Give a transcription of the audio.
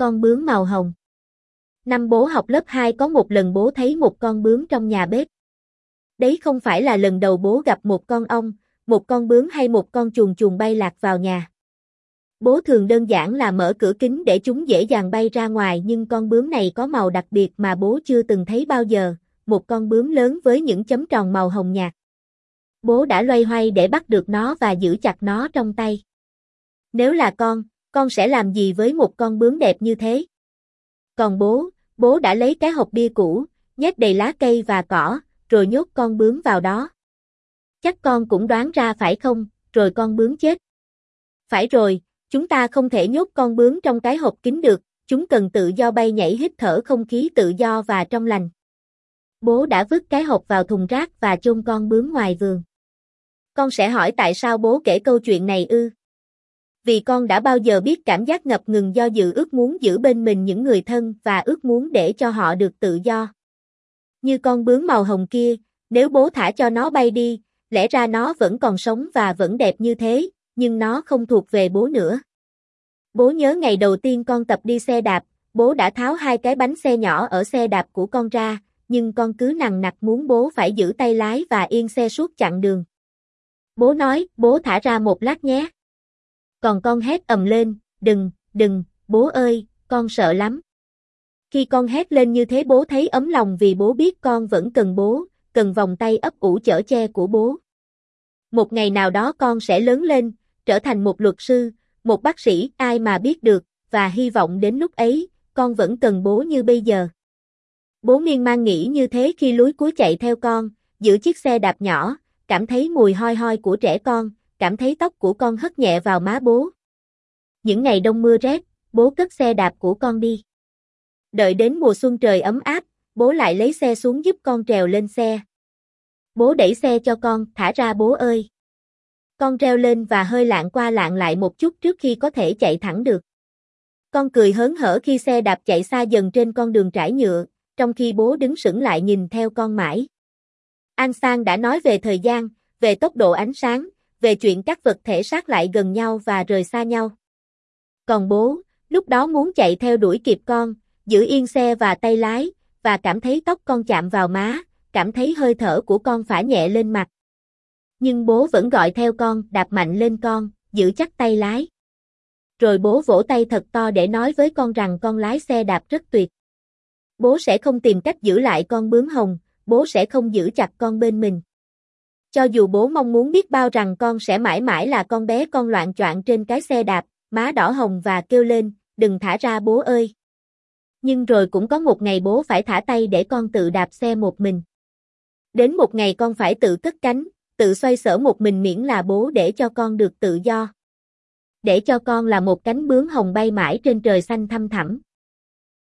con bướm màu hồng. Năm bố học lớp 2 có một lần bố thấy một con bướm trong nhà bếp. Đấy không phải là lần đầu bố gặp một con ong, một con bướm hay một con chuồn chuồn bay lạc vào nhà. Bố thường đơn giản là mở cửa kính để chúng dễ dàng bay ra ngoài nhưng con bướm này có màu đặc biệt mà bố chưa từng thấy bao giờ, một con bướm lớn với những chấm tròn màu hồng nhạt. Bố đã loay hoay để bắt được nó và giữ chặt nó trong tay. Nếu là con, con sẽ làm gì với một con bướm đẹp như thế? Còn bố, bố đã lấy cái hộp bia cũ, nhét đầy lá cây và cỏ, rồi nhốt con bướm vào đó. Chắc con cũng đoán ra phải không, rồi con bướm chết. Phải rồi, chúng ta không thể nhốt con bướm trong cái hộp kín được, chúng cần tự do bay nhảy hít thở không khí tự do và trong lành. Bố đã vứt cái hộp vào thùng rác và chôn con bướm ngoài vườn. Con sẽ hỏi tại sao bố kể câu chuyện này ư? Vì con đã bao giờ biết cảm giác ngập ngừng do dự ước muốn giữ bên mình những người thân và ước muốn để cho họ được tự do. Như con bướm màu hồng kia, nếu bố thả cho nó bay đi, lẽ ra nó vẫn còn sống và vẫn đẹp như thế, nhưng nó không thuộc về bố nữa. Bố nhớ ngày đầu tiên con tập đi xe đạp, bố đã tháo hai cái bánh xe nhỏ ở xe đạp của con ra, nhưng con cứ nằng nặc muốn bố phải giữ tay lái và yên xe suốt chặng đường. Bố nói, bố thả ra một lát nhé. Còn con hét ầm lên, đừng, đừng, bố ơi, con sợ lắm. Khi con hét lên như thế bố thấy ấm lòng vì bố biết con vẫn cần bố, cần vòng tay ấp ủ chở che của bố. Một ngày nào đó con sẽ lớn lên, trở thành một luật sư, một bác sĩ, ai mà biết được, và hy vọng đến lúc ấy, con vẫn cần bố như bây giờ. Bố miên man nghĩ như thế khi lúi cuối chạy theo con, giữ chiếc xe đạp nhỏ, cảm thấy mùi hoi hoi của trẻ con, cảm thấy tóc của con hất nhẹ vào má bố. Những ngày đông mưa rét, bố cất xe đạp của con đi. Đợi đến mùa xuân trời ấm áp, bố lại lấy xe xuống giúp con trèo lên xe. Bố đẩy xe cho con, thả ra bố ơi. Con treo lên và hơi lạng qua lạng lại một chút trước khi có thể chạy thẳng được. Con cười hớn hở khi xe đạp chạy xa dần trên con đường trải nhựa, trong khi bố đứng sững lại nhìn theo con mãi. An Sang đã nói về thời gian, về tốc độ ánh sáng, về chuyện các vật thể sát lại gần nhau và rời xa nhau. Còn bố, lúc đó muốn chạy theo đuổi kịp con, giữ yên xe và tay lái, và cảm thấy tóc con chạm vào má, cảm thấy hơi thở của con phả nhẹ lên mặt. Nhưng bố vẫn gọi theo con, đạp mạnh lên con, giữ chắc tay lái. Rồi bố vỗ tay thật to để nói với con rằng con lái xe đạp rất tuyệt. Bố sẽ không tìm cách giữ lại con bướm hồng, bố sẽ không giữ chặt con bên mình. Cho dù bố mong muốn biết bao rằng con sẽ mãi mãi là con bé con loạn choạng trên cái xe đạp, má đỏ hồng và kêu lên, đừng thả ra bố ơi. Nhưng rồi cũng có một ngày bố phải thả tay để con tự đạp xe một mình. Đến một ngày con phải tự cất cánh, tự xoay sở một mình miễn là bố để cho con được tự do. Để cho con là một cánh bướm hồng bay mãi trên trời xanh thăm thẳm.